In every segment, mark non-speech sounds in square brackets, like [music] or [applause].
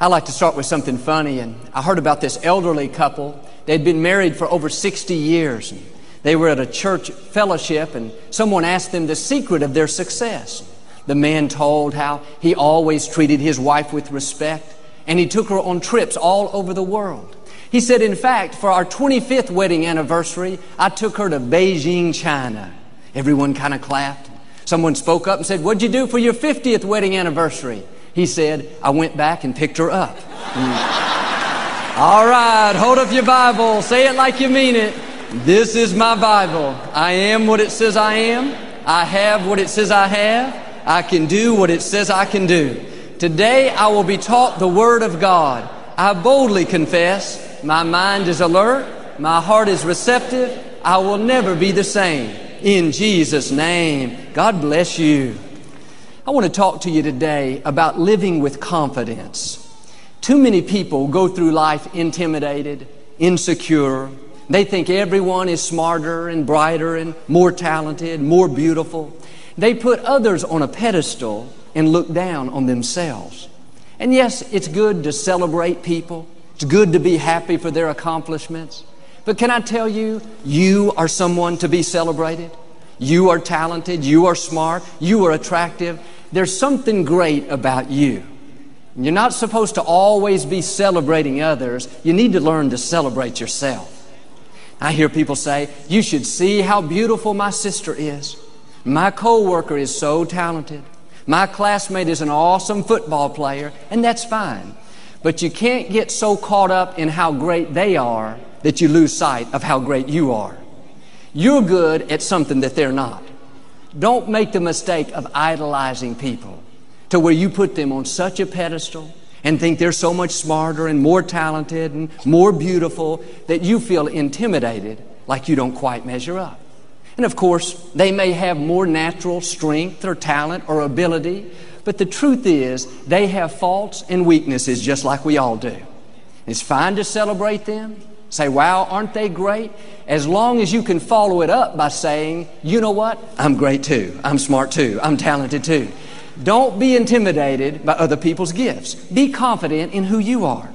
I like to start with something funny, and I heard about this elderly couple. They'd been married for over 60 years. And they were at a church fellowship, and someone asked them the secret of their success. The man told how he always treated his wife with respect, and he took her on trips all over the world. He said, in fact, for our 25th wedding anniversary, I took her to Beijing, China. Everyone kind of clapped. Someone spoke up and said, What'd you do for your 50th wedding anniversary? He said, I went back and picked her up. Mm. [laughs] All right, hold up your Bible. Say it like you mean it. This is my Bible. I am what it says I am. I have what it says I have. I can do what it says I can do. Today I will be taught the Word of God. I boldly confess my mind is alert. My heart is receptive. I will never be the same. In Jesus' name, God bless you. I want to talk to you today about living with confidence. Too many people go through life intimidated, insecure. They think everyone is smarter and brighter and more talented, more beautiful. They put others on a pedestal and look down on themselves. And yes, it's good to celebrate people. It's good to be happy for their accomplishments. But can I tell you, you are someone to be celebrated. You are talented. You are smart. You are attractive. There's something great about you. You're not supposed to always be celebrating others. You need to learn to celebrate yourself. I hear people say, you should see how beautiful my sister is. My coworker is so talented. My classmate is an awesome football player, and that's fine. But you can't get so caught up in how great they are that you lose sight of how great you are. You're good at something that they're not. Don't make the mistake of idolizing people to where you put them on such a pedestal and think they're so much smarter and more talented and more beautiful that you feel intimidated like you don't quite measure up. And of course, they may have more natural strength or talent or ability, but the truth is, they have faults and weaknesses just like we all do. It's fine to celebrate them, say, wow, aren't they great? As long as you can follow it up by saying, you know what? I'm great too. I'm smart too. I'm talented too. Don't be intimidated by other people's gifts. Be confident in who you are.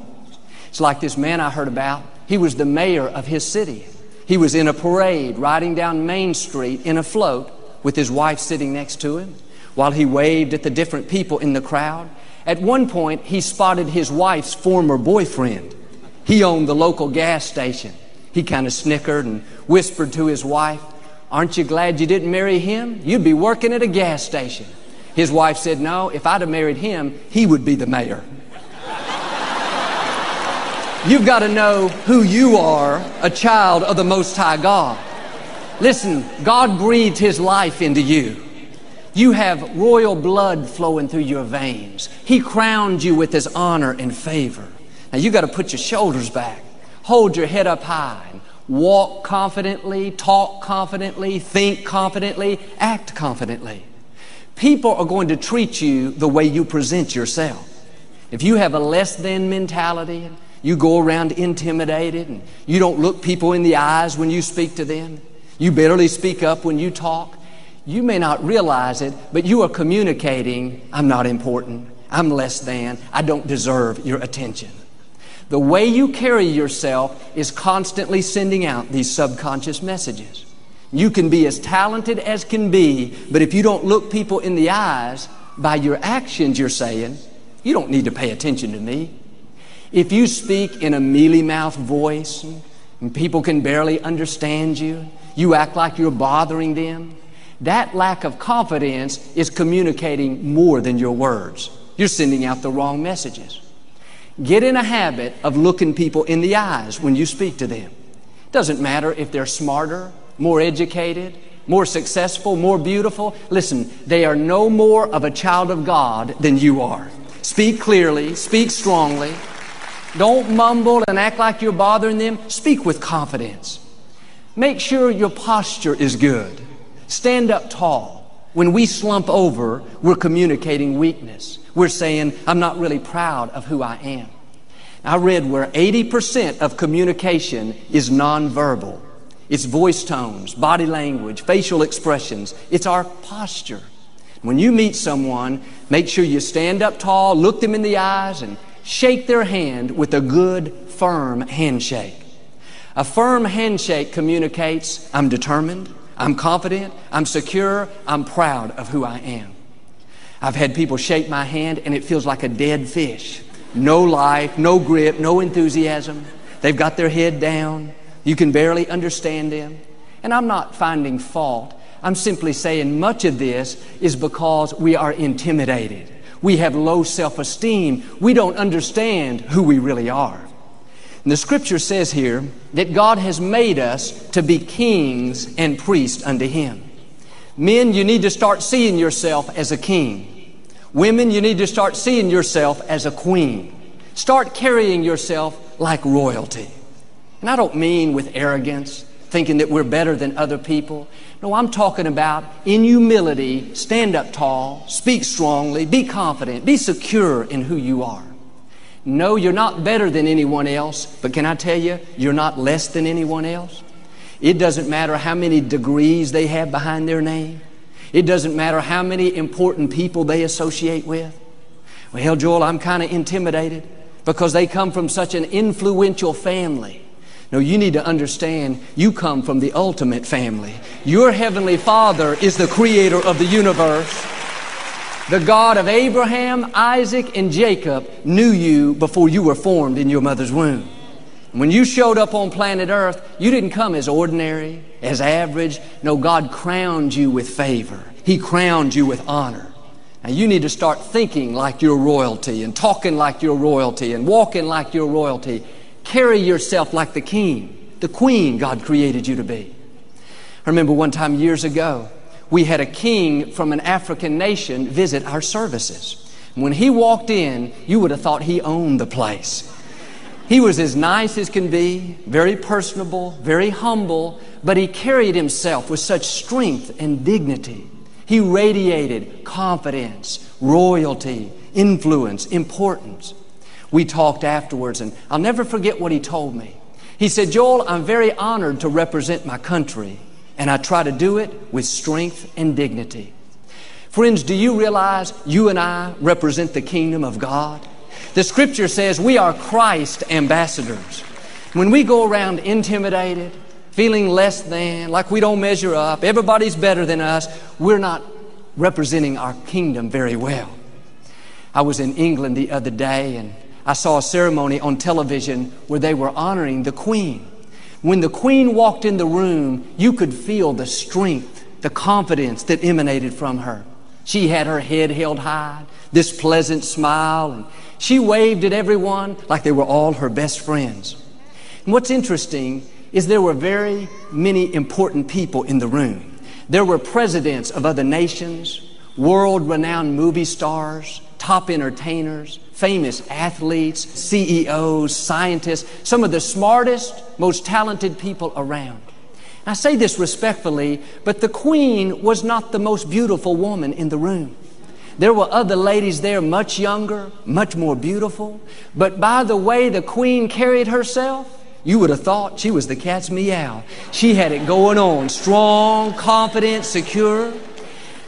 It's like this man I heard about. He was the mayor of his city. He was in a parade riding down Main Street in a float with his wife sitting next to him while he waved at the different people in the crowd. At one point, he spotted his wife's former boyfriend. He owned the local gas station. He kind of snickered and whispered to his wife, Aren't you glad you didn't marry him? You'd be working at a gas station. His wife said, No, if I'd have married him, he would be the mayor. You've got to know who you are, a child of the Most High God. Listen, God breathed His life into you. You have royal blood flowing through your veins. He crowned you with His honor and favor. Now you got to put your shoulders back, hold your head up high, and walk confidently, talk confidently, think confidently, act confidently. People are going to treat you the way you present yourself. If you have a less than mentality, you go around intimidated and you don't look people in the eyes when you speak to them, you barely speak up when you talk, you may not realize it, but you are communicating, I'm not important. I'm less than. I don't deserve your attention. The way you carry yourself is constantly sending out these subconscious messages. You can be as talented as can be, but if you don't look people in the eyes by your actions, you're saying, you don't need to pay attention to me. If you speak in a mealy mouth voice and people can barely understand you, you act like you're bothering them, that lack of confidence is communicating more than your words. You're sending out the wrong messages. Get in a habit of looking people in the eyes when you speak to them. Doesn't matter if they're smarter, more educated, more successful, more beautiful. Listen, they are no more of a child of God than you are. Speak clearly, speak strongly. Don't mumble and act like you're bothering them. Speak with confidence. Make sure your posture is good. Stand up tall. When we slump over, we're communicating weakness. We're saying, I'm not really proud of who I am. I read where 80% of communication is nonverbal. It's voice tones, body language, facial expressions. It's our posture. When you meet someone, make sure you stand up tall, look them in the eyes, and shake their hand with a good, firm handshake. A firm handshake communicates I'm determined, I'm confident, I'm secure, I'm proud of who I am. I've had people shake my hand and it feels like a dead fish. No life, no grip, no enthusiasm. They've got their head down. You can barely understand them. And I'm not finding fault. I'm simply saying much of this is because we are intimidated. We have low self esteem. We don't understand who we really are. And the scripture says here that God has made us to be kings and priests unto Him. Men, you need to start seeing yourself as a king. Women, you need to start seeing yourself as a queen. Start carrying yourself like royalty. And I don't mean with arrogance, thinking that we're better than other people. No, I'm talking about in humility, stand up tall, speak strongly, be confident, be secure in who you are. No, you're not better than anyone else, but can I tell you, you're not less than anyone else? It doesn't matter how many degrees they have behind their name. It doesn't matter how many important people they associate with. Well, Joel, I'm kind of intimidated because they come from such an influential family. No, you need to understand you come from the ultimate family. Your heavenly Father is the creator of the universe. The God of Abraham, Isaac, and Jacob knew you before you were formed in your mother's womb. When you showed up on planet Earth, you didn't come as ordinary, as average. No, God crowned you with favor. He crowned you with honor. Now you need to start thinking like your royalty and talking like your royalty and walking like your royalty Carry yourself like the king, the queen God created you to be. I remember one time years ago, we had a king from an African nation visit our services. When he walked in, you would have thought he owned the place. He was as nice as can be, very personable, very humble, but he carried himself with such strength and dignity. He radiated confidence, royalty, influence, importance. We talked afterwards, and I'll never forget what he told me. He said, Joel, I'm very honored to represent my country, and I try to do it with strength and dignity. Friends, do you realize you and I represent the kingdom of God? The scripture says we are Christ ambassadors. When we go around intimidated, feeling less than, like we don't measure up, everybody's better than us, we're not representing our kingdom very well. I was in England the other day and I saw a ceremony on television where they were honoring the Queen. When the Queen walked in the room, you could feel the strength, the confidence that emanated from her. She had her head held high, this pleasant smile, and she waved at everyone like they were all her best friends. And what's interesting is there were very many important people in the room. There were presidents of other nations, world renowned movie stars, top entertainers, famous athletes, CEOs, scientists, some of the smartest, most talented people around. I say this respectfully, but the queen was not the most beautiful woman in the room. There were other ladies there much younger, much more beautiful, but by the way the queen carried herself, you would have thought she was the cat's meow. She had it going on, strong, confident, secure.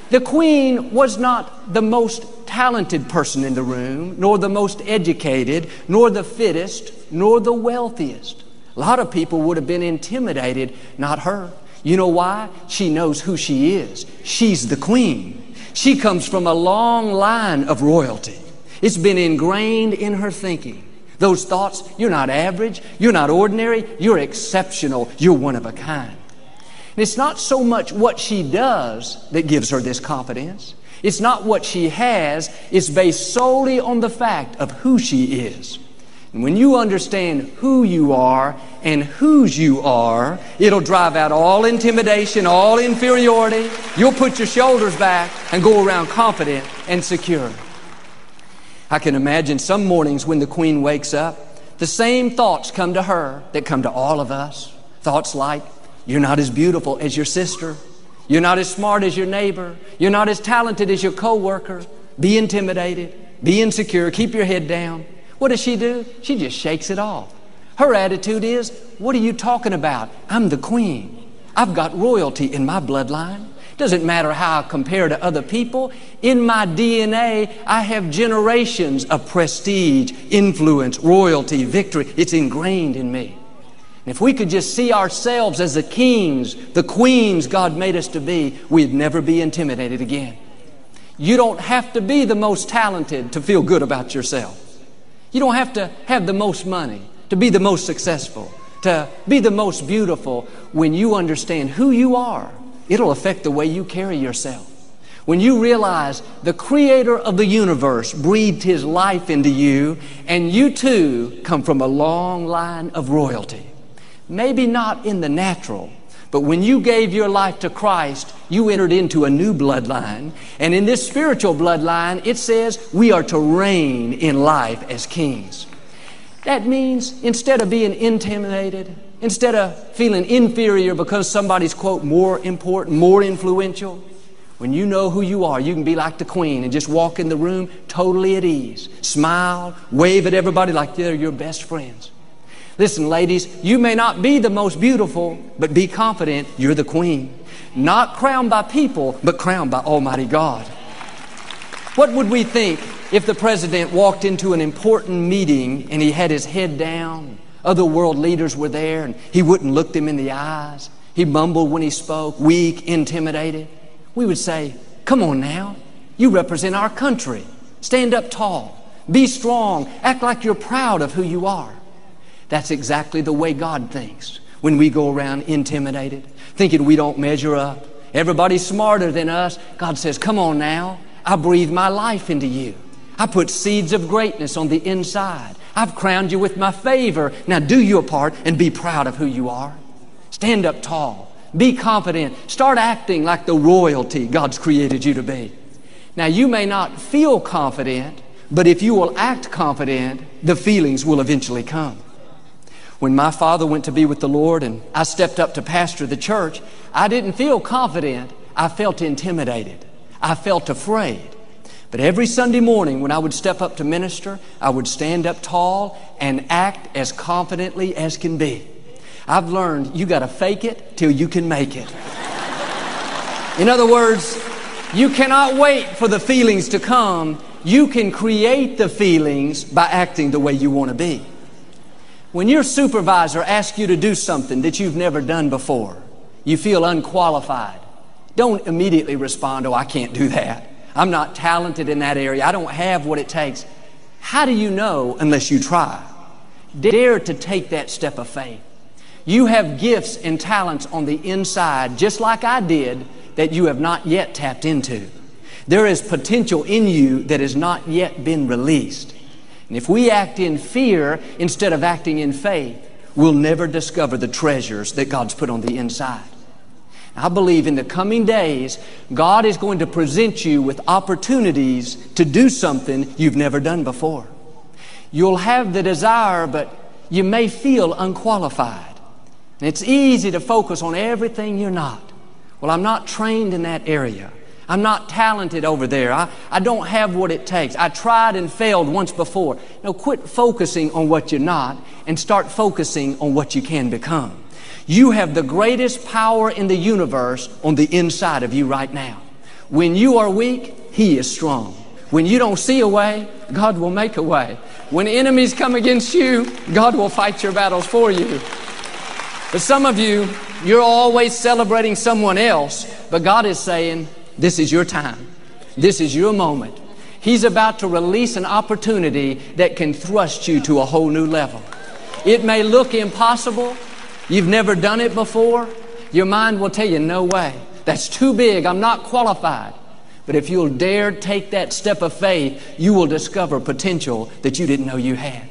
The queen was not the most talented person in the room, nor the most educated, nor the fittest, nor the wealthiest. A lot of people would have been intimidated, not her. You know why? She knows who she is. She's the queen. She comes from a long line of royalty. It's been ingrained in her thinking. Those thoughts, you're not average, you're not ordinary, you're exceptional, you're one of a kind. And it's not so much what she does that gives her this confidence. It's not what she has, it's based solely on the fact of who she is. And when you understand who you are and whose you are, it'll drive out all intimidation, all inferiority. You'll put your shoulders back and go around confident and secure. I can imagine some mornings when the queen wakes up, the same thoughts come to her that come to all of us. Thoughts like, you're not as beautiful as your sister. You're not as smart as your neighbor. You're not as talented as your coworker. Be intimidated. Be insecure. Keep your head down. What does she do? She just shakes it off. Her attitude is, What are you talking about? I'm the queen. I've got royalty in my bloodline. Doesn't matter how I compare to other people. In my DNA, I have generations of prestige, influence, royalty, victory. It's ingrained in me. And if we could just see ourselves as the kings, the queens God made us to be, we'd never be intimidated again. You don't have to be the most talented to feel good about yourself. You don't have to have the most money to be the most successful, to be the most beautiful. When you understand who you are, it'll affect the way you carry yourself. When you realize the creator of the universe breathed his life into you, and you too come from a long line of royalty. Maybe not in the natural, but when you gave your life to Christ, you entered into a new bloodline. And in this spiritual bloodline, it says we are to reign in life as kings. That means instead of being intimidated, instead of feeling inferior because somebody's, quote, more important, more influential, when you know who you are, you can be like the queen and just walk in the room totally at ease. Smile, wave at everybody like they're your best friends. Listen, ladies, you may not be the most beautiful, but be confident you're the queen. Not crowned by people, but crowned by Almighty God. What would we think if the president walked into an important meeting and he had his head down? Other world leaders were there and he wouldn't look them in the eyes. He mumbled when he spoke, weak, intimidated. We would say, Come on now. You represent our country. Stand up tall. Be strong. Act like you're proud of who you are. That's exactly the way God thinks when we go around intimidated, thinking we don't measure up. Everybody's smarter than us. God says, Come on now. I breathe my life into you. I put seeds of greatness on the inside. I've crowned you with my favor. Now do your part and be proud of who you are. Stand up tall. Be confident. Start acting like the royalty God's created you to be. Now you may not feel confident, but if you will act confident, the feelings will eventually come. When my father went to be with the Lord and I stepped up to pastor the church, I didn't feel confident. I felt intimidated. I felt afraid. But every Sunday morning when I would step up to minister, I would stand up tall and act as confidently as can be. I've learned you got to fake it till you can make it. In other words, you cannot wait for the feelings to come. You can create the feelings by acting the way you want to be. When your supervisor asks you to do something that you've never done before, you feel unqualified. Don't immediately respond, Oh, I can't do that. I'm not talented in that area. I don't have what it takes. How do you know unless you try? Dare to take that step of faith. You have gifts and talents on the inside, just like I did, that you have not yet tapped into. There is potential in you that has not yet been released. And if we act in fear instead of acting in faith, we'll never discover the treasures that God's put on the inside. I believe in the coming days, God is going to present you with opportunities to do something you've never done before. You'll have the desire, but you may feel unqualified. And it's easy to focus on everything you're not. Well, I'm not trained in that area. I'm not talented over there. I, I don't have what it takes. I tried and failed once before. No, quit focusing on what you're not and start focusing on what you can become. You have the greatest power in the universe on the inside of you right now. When you are weak, He is strong. When you don't see a way, God will make a way. When enemies come against you, God will fight your battles for you. But some of you, you're always celebrating someone else, but God is saying, this is your time. This is your moment. He's about to release an opportunity that can thrust you to a whole new level. It may look impossible. You've never done it before. Your mind will tell you, no way. That's too big. I'm not qualified. But if you'll dare take that step of faith, you will discover potential that you didn't know you had.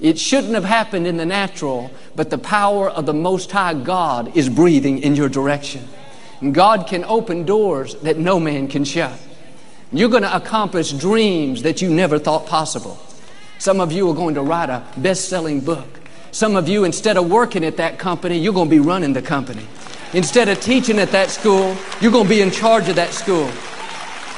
It shouldn't have happened in the natural, but the power of the Most High God is breathing in your direction. God can open doors that no man can shut. You're going to accomplish dreams that you never thought possible. Some of you are going to write a best selling book. Some of you, instead of working at that company, you're going to be running the company. Instead of teaching at that school, you're going to be in charge of that school.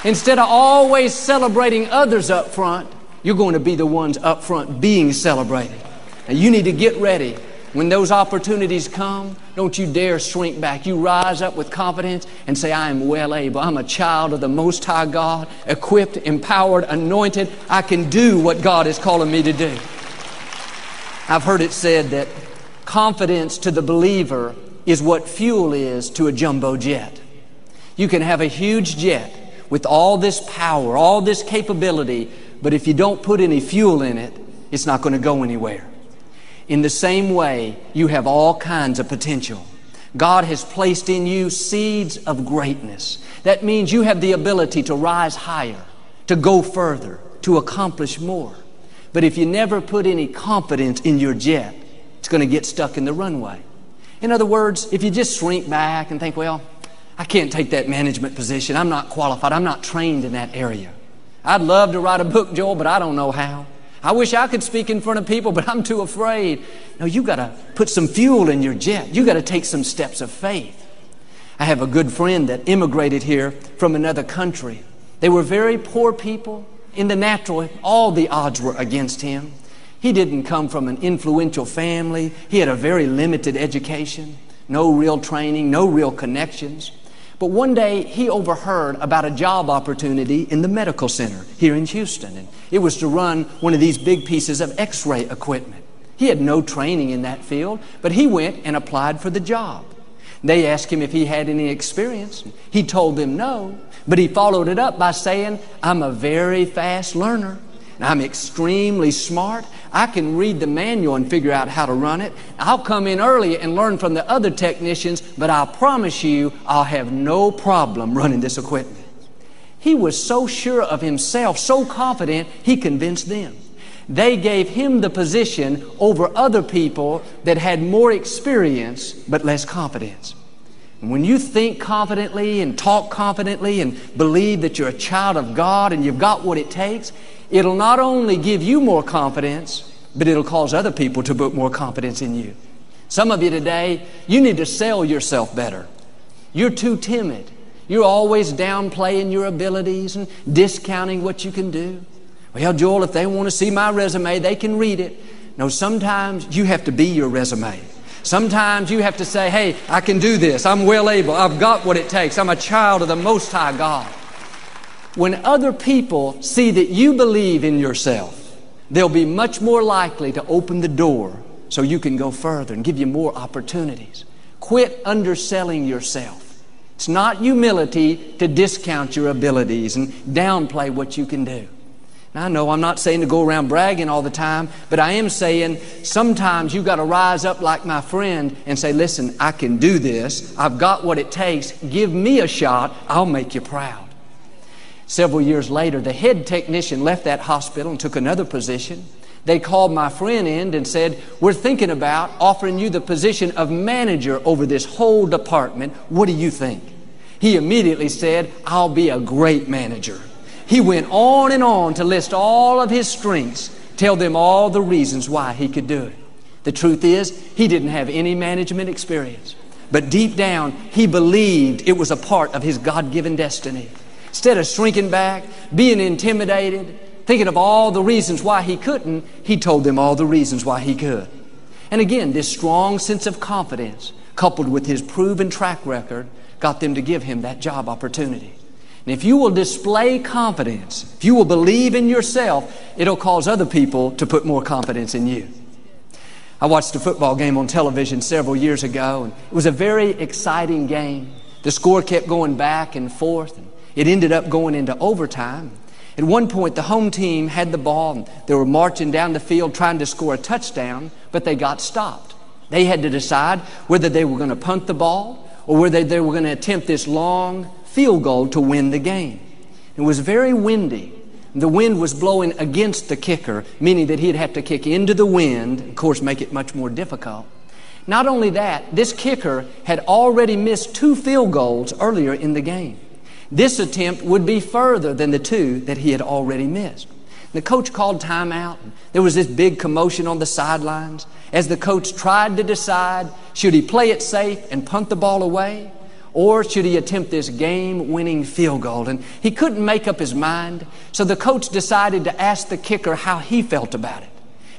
Instead of always celebrating others up front, you're going to be the ones up front being celebrated. And you need to get ready When those opportunities come, don't you dare shrink back. You rise up with confidence and say, I am well able. I'm a child of the Most High God, equipped, empowered, anointed. I can do what God is calling me to do. I've heard it said that confidence to the believer is what fuel is to a jumbo jet. You can have a huge jet with all this power, all this capability, but if you don't put any fuel in it, it's not going to go anywhere. In the same way, you have all kinds of potential. God has placed in you seeds of greatness. That means you have the ability to rise higher, to go further, to accomplish more. But if you never put any confidence in your jet, it's going to get stuck in the runway. In other words, if you just shrink back and think, well, I can't take that management position. I'm not qualified. I'm not trained in that area. I'd love to write a book, Joel, but I don't know how. I wish I could speak in front of people, but I'm too afraid. No, you got to put some fuel in your jet. You got to take some steps of faith. I have a good friend that immigrated here from another country. They were very poor people. In the natural, all the odds were against him. He didn't come from an influential family. He had a very limited education, no real training, no real connections. But one day he overheard about a job opportunity in the medical center here in Houston. And it was to run one of these big pieces of x ray equipment. He had no training in that field, but he went and applied for the job. They asked him if he had any experience. He told them no, but he followed it up by saying, I'm a very fast learner. I'm extremely smart. I can read the manual and figure out how to run it. I'll come in early and learn from the other technicians, but I promise you, I'll have no problem running this equipment. He was so sure of himself, so confident, he convinced them. They gave him the position over other people that had more experience but less confidence. And when you think confidently and talk confidently and believe that you're a child of God and you've got what it takes, it'll not only give you more confidence, but it'll cause other people to put more confidence in you. Some of you today, you need to sell yourself better. You're too timid. You're always downplaying your abilities and discounting what you can do. Well, Joel, if they want to see my resume, they can read it. No, sometimes you have to be your resume. Sometimes you have to say, hey, I can do this. I'm well able. I've got what it takes. I'm a child of the Most High God. When other people see that you believe in yourself, they'll be much more likely to open the door so you can go further and give you more opportunities. Quit underselling yourself. It's not humility to discount your abilities and downplay what you can do. Now, I know I'm not saying to go around bragging all the time, but I am saying sometimes you've got to rise up like my friend and say, listen, I can do this. I've got what it takes. Give me a shot. I'll make you proud. Several years later, the head technician left that hospital and took another position. They called my friend in and said, We're thinking about offering you the position of manager over this whole department. What do you think? He immediately said, I'll be a great manager. He went on and on to list all of his strengths, tell them all the reasons why he could do it. The truth is, he didn't have any management experience. But deep down, he believed it was a part of his God given destiny. Instead of shrinking back, being intimidated, thinking of all the reasons why he couldn't, he told them all the reasons why he could. And again, this strong sense of confidence, coupled with his proven track record, got them to give him that job opportunity. And if you will display confidence, if you will believe in yourself, it'll cause other people to put more confidence in you. I watched a football game on television several years ago, and it was a very exciting game. The score kept going back and forth. And it ended up going into overtime. At one point, the home team had the ball. They were marching down the field trying to score a touchdown, but they got stopped. They had to decide whether they were going to punt the ball or whether they were going to attempt this long field goal to win the game. It was very windy. The wind was blowing against the kicker, meaning that he'd have to kick into the wind, of course, make it much more difficult. Not only that, this kicker had already missed two field goals earlier in the game. This attempt would be further than the two that he had already missed. The coach called timeout. There was this big commotion on the sidelines as the coach tried to decide should he play it safe and punt the ball away or should he attempt this game winning field goal? And he couldn't make up his mind, so the coach decided to ask the kicker how he felt about it.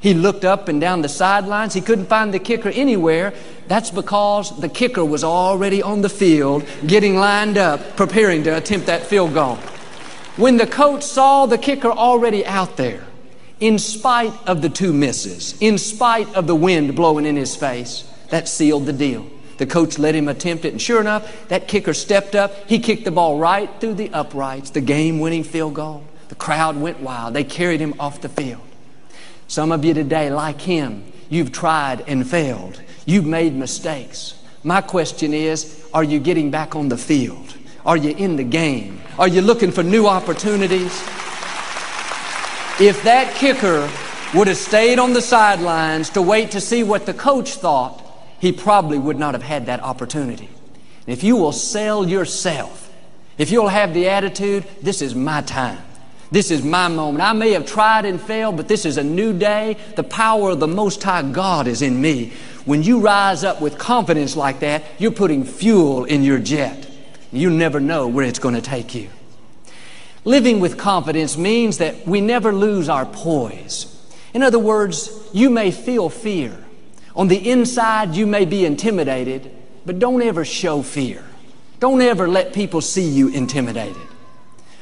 He looked up and down the sidelines. He couldn't find the kicker anywhere. That's because the kicker was already on the field, getting lined up, preparing to attempt that field goal. When the coach saw the kicker already out there, in spite of the two misses, in spite of the wind blowing in his face, that sealed the deal. The coach let him attempt it, and sure enough, that kicker stepped up. He kicked the ball right through the uprights, the game winning field goal. The crowd went wild. They carried him off the field. Some of you today, like him, you've tried and failed. You've made mistakes. My question is are you getting back on the field? Are you in the game? Are you looking for new opportunities? If that kicker would have stayed on the sidelines to wait to see what the coach thought, he probably would not have had that opportunity. If you will sell yourself, if you'll have the attitude, this is my time. This is my moment. I may have tried and failed, but this is a new day. The power of the Most High God is in me. When you rise up with confidence like that, you're putting fuel in your jet. You never know where it's going to take you. Living with confidence means that we never lose our poise. In other words, you may feel fear. On the inside, you may be intimidated, but don't ever show fear. Don't ever let people see you intimidated.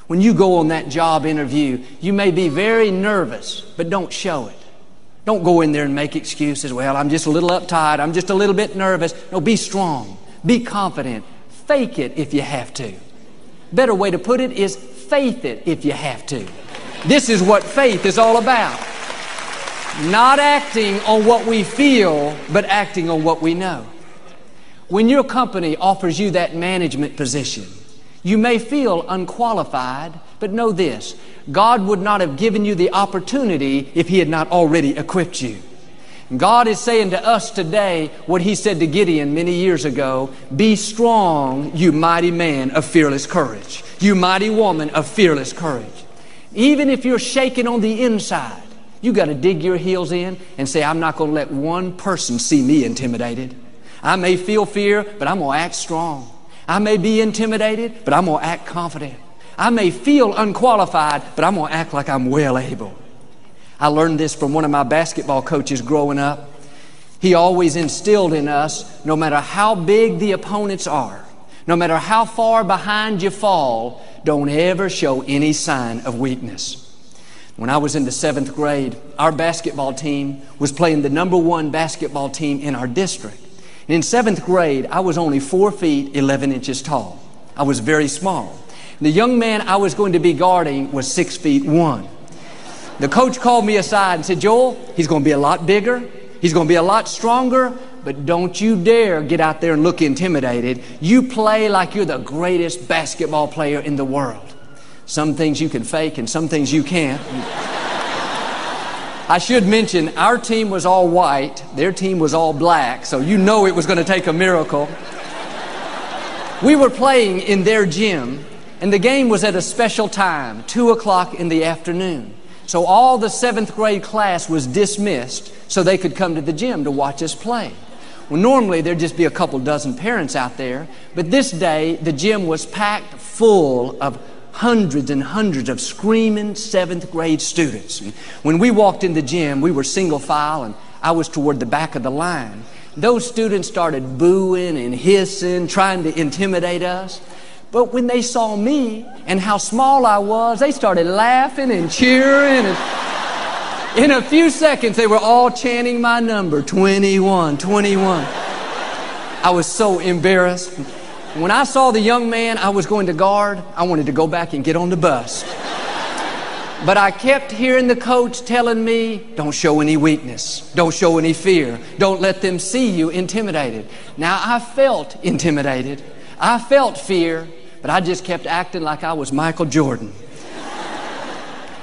When you go on that job interview, you may be very nervous, but don't show it. Don't go in there and make excuses. Well, I'm just a little uptight. I'm just a little bit nervous. No, be strong. Be confident. Fake it if you have to. Better way to put it is faith it if you have to. This is what faith is all about. Not acting on what we feel, but acting on what we know. When your company offers you that management position, you may feel unqualified, but know this God would not have given you the opportunity if He had not already equipped you. God is saying to us today what He said to Gideon many years ago Be strong, you mighty man of fearless courage, you mighty woman of fearless courage. Even if you're shaking on the inside, you got to dig your heels in and say, I'm not going to let one person see me intimidated. I may feel fear, but I'm going to act strong. I may be intimidated, but I'm going to act confident. I may feel unqualified, but I'm going to act like I'm well able. I learned this from one of my basketball coaches growing up. He always instilled in us no matter how big the opponents are, no matter how far behind you fall, don't ever show any sign of weakness. When I was in the seventh grade, our basketball team was playing the number one basketball team in our district. In seventh grade, I was only four feet, 11 inches tall. I was very small. The young man I was going to be guarding was six feet one. The coach called me aside and said, Joel, he's going to be a lot bigger. He's going to be a lot stronger, but don't you dare get out there and look intimidated. You play like you're the greatest basketball player in the world. Some things you can fake and some things you can't. I should mention our team was all white, their team was all black, so you know it was going to take a miracle. We were playing in their gym, and the game was at a special time, 2 o'clock in the afternoon. So all the seventh grade class was dismissed so they could come to the gym to watch us play. Well, normally there'd just be a couple dozen parents out there, but this day the gym was packed full of hundreds and hundreds of screaming seventh grade students. And when we walked in the gym, we were single file and I was toward the back of the line. Those students started booing and hissing, trying to intimidate us. But when they saw me and how small I was, they started laughing and cheering. And in a few seconds, they were all chanting my number 21, 21. I was so embarrassed. When I saw the young man I was going to guard, I wanted to go back and get on the bus. But I kept hearing the coach telling me, don't show any weakness. Don't show any fear. Don't let them see you intimidated. Now I felt intimidated. I felt fear. But I just kept acting like I was Michael Jordan.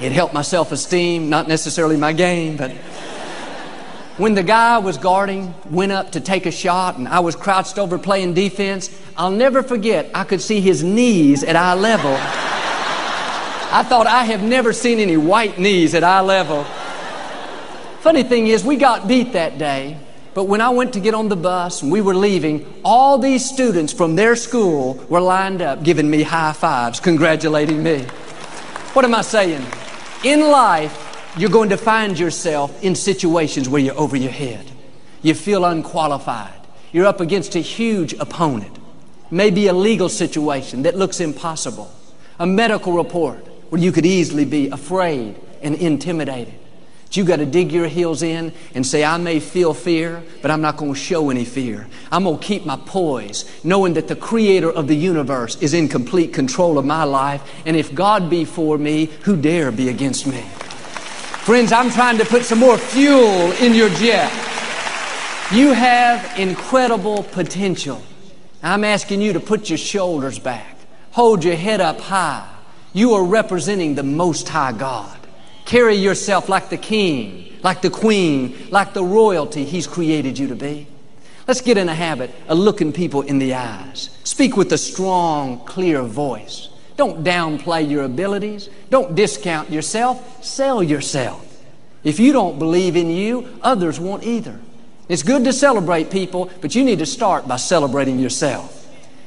It helped my self esteem, not necessarily my game, but when the guy was guarding went up to take a shot and I was crouched over playing defense, I'll never forget, I could see his knees at eye level. I thought I have never seen any white knees at eye level. Funny thing is, we got beat that day, but when I went to get on the bus and we were leaving, all these students from their school were lined up giving me high fives, congratulating me. What am I saying? In life, you're going to find yourself in situations where you're over your head. You feel unqualified. You're up against a huge opponent. Maybe a legal situation that looks impossible. A medical report where you could easily be afraid and intimidated. But you got to dig your heels in and say, I may feel fear, but I'm not going to show any fear. I'm going to keep my poise, knowing that the creator of the universe is in complete control of my life. And if God be for me, who dare be against me? Friends, I'm trying to put some more fuel in your jet. You have incredible potential. I'm asking you to put your shoulders back, hold your head up high. You are representing the Most High God. Carry yourself like the king, like the queen, like the royalty He's created you to be. Let's get in a habit of looking people in the eyes. Speak with a strong, clear voice. Don't downplay your abilities. Don't discount yourself. Sell yourself. If you don't believe in you, others won't either. It's good to celebrate people, but you need to start by celebrating yourself.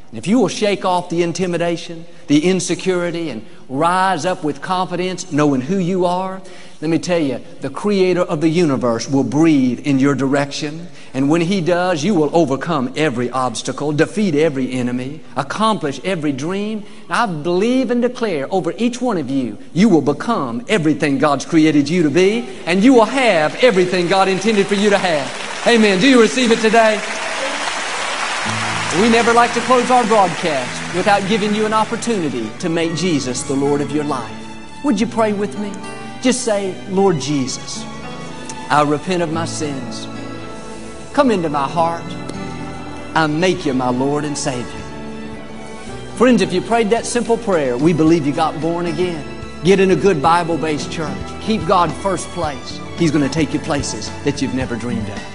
And if you will shake off the intimidation, the insecurity, and rise up with confidence, knowing who you are, let me tell you, the creator of the universe will breathe in your direction. And when he does, you will overcome every obstacle, defeat every enemy, accomplish every dream. I believe and declare over each one of you, you will become everything God's created you to be, and you will have everything God intended for you to have. Amen. Do you receive it today? We never like to close our broadcast without giving you an opportunity to make Jesus the Lord of your life. Would you pray with me? Just say, Lord Jesus, I repent of my sins. Come into my heart. I make you my Lord and Savior. Friends, if you prayed that simple prayer, we believe you got born again. Get in a good Bible based church. Keep God first place. He's going to take you places that you've never dreamed of.